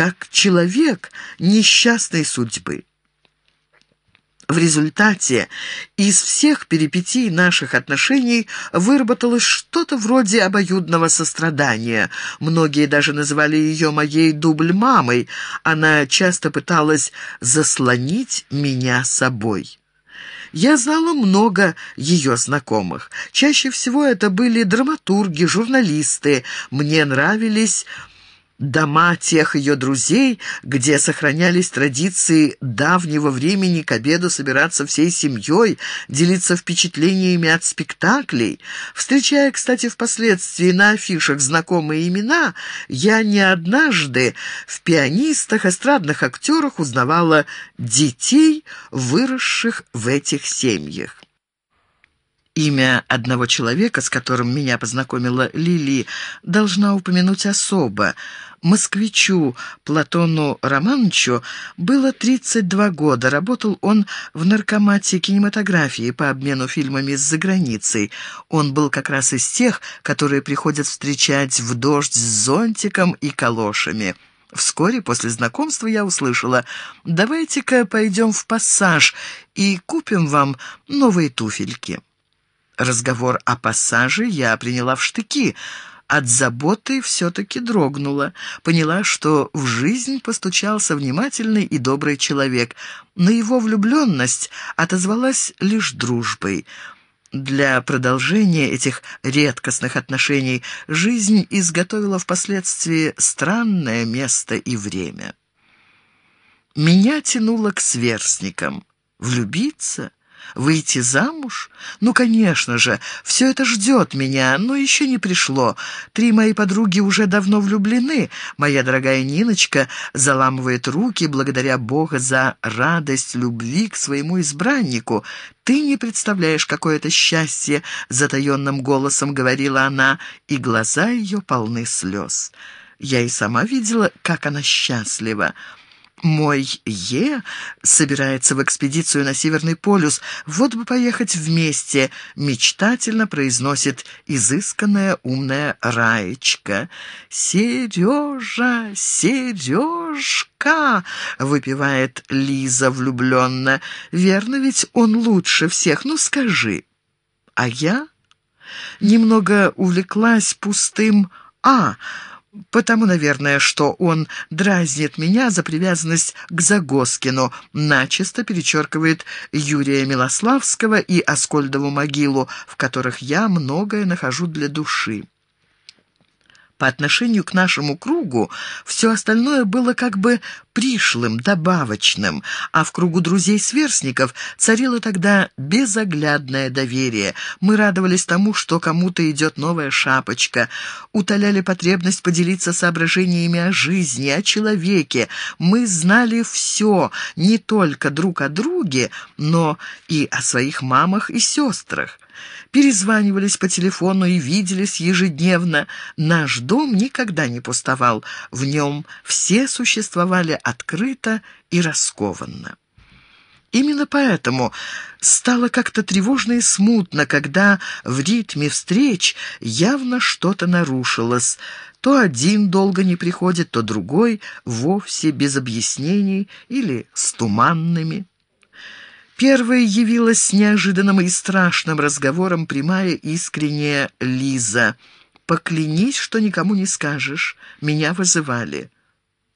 как человек несчастной судьбы. В результате из всех перипетий наших отношений выработалось что-то вроде обоюдного сострадания. Многие даже называли ее моей дубль-мамой. Она часто пыталась заслонить меня собой. Я знала много ее знакомых. Чаще всего это были драматурги, журналисты. Мне нравились дома тех ее друзей, где сохранялись традиции давнего времени к обеду собираться всей семьей, делиться впечатлениями от спектаклей. Встречая, кстати, впоследствии на афишах знакомые имена, я не однажды в пианистах, эстрадных актерах узнавала детей, выросших в этих семьях. Имя одного человека, с которым меня познакомила Лили, должна упомянуть особо. Москвичу Платону Романовичу было 32 года. Работал он в наркомате кинематографии по обмену фильмами с заграницей. Он был как раз из тех, которые приходят встречать в дождь с зонтиком и калошами. Вскоре после знакомства я услышала «Давайте-ка пойдем в пассаж и купим вам новые туфельки». Разговор о пассаже я приняла в штыки. От заботы все-таки дрогнула. Поняла, что в жизнь постучался внимательный и добрый человек. На его влюбленность отозвалась лишь дружбой. Для продолжения этих редкостных отношений жизнь изготовила впоследствии странное место и время. Меня тянуло к сверстникам. Влюбиться — Выйти замуж? Ну, конечно же, все это ждет меня, но еще не пришло. Три мои подруги уже давно влюблены. Моя дорогая Ниночка заламывает руки, благодаря Бога за радость любви к своему избраннику. «Ты не представляешь, какое это счастье!» — затаенным голосом говорила она, и глаза ее полны слез. Я и сама видела, как она счастлива. Мой Е собирается в экспедицию на Северный полюс. Вот бы поехать вместе, мечтательно произносит изысканная умная Раечка. Сережа, Сережка, выпивает Лиза влюбленно. Верно ведь он лучше всех, ну скажи. А я немного увлеклась пустым «а», Потому, наверное, что он дразнит меня за привязанность к Загоскину, начисто перечеркивает Юрия Милославского и Аскольдову могилу, в которых я многое нахожу для души. По отношению к нашему кругу все остальное было как бы пришлым, добавочным, а в кругу друзей-сверстников царило тогда безоглядное доверие. Мы радовались тому, что кому-то идет новая шапочка, утоляли потребность поделиться соображениями о жизни, о человеке. Мы знали все, не только друг о друге, но и о своих мамах и сестрах перезванивались по телефону и виделись ежедневно. Наш дом никогда не пустовал, в нем все существовали открыто и раскованно. Именно поэтому стало как-то тревожно и смутно, когда в ритме встреч явно что-то нарушилось. То один долго не приходит, то другой вовсе без объяснений или с туманными. Первой явилась неожиданным и страшным разговором прямая искренняя Лиза. «Поклянись, что никому не скажешь. Меня вызывали».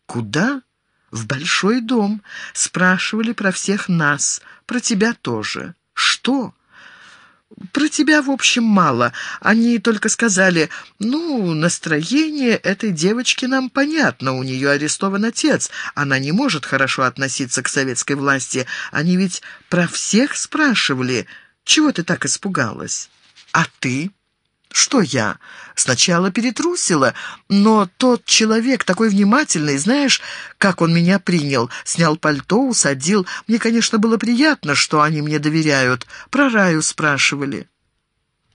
«Куда?» «В большой дом. Спрашивали про всех нас. Про тебя тоже». «Что?» Про тебя, в общем, мало. Они только сказали, ну, настроение этой девочки нам понятно, у нее арестован отец, она не может хорошо относиться к советской власти. Они ведь про всех спрашивали. Чего ты так испугалась? А ты?» Что я? Сначала перетрусила, но тот человек такой внимательный, знаешь, как он меня принял. Снял пальто, усадил. Мне, конечно, было приятно, что они мне доверяют. Про Раю спрашивали.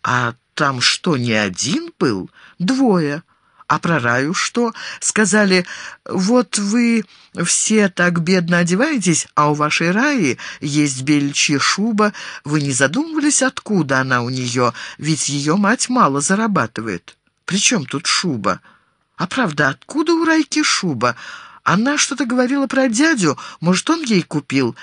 А там что, не один был? Двое. А про Раю что? Сказали, вот вы все так бедно одеваетесь, а у вашей Раи есть бельчья шуба. Вы не задумывались, откуда она у нее? Ведь ее мать мало зарабатывает. При чем тут шуба? А правда, откуда у Райки шуба? Она что-то говорила про дядю, может, он ей купил.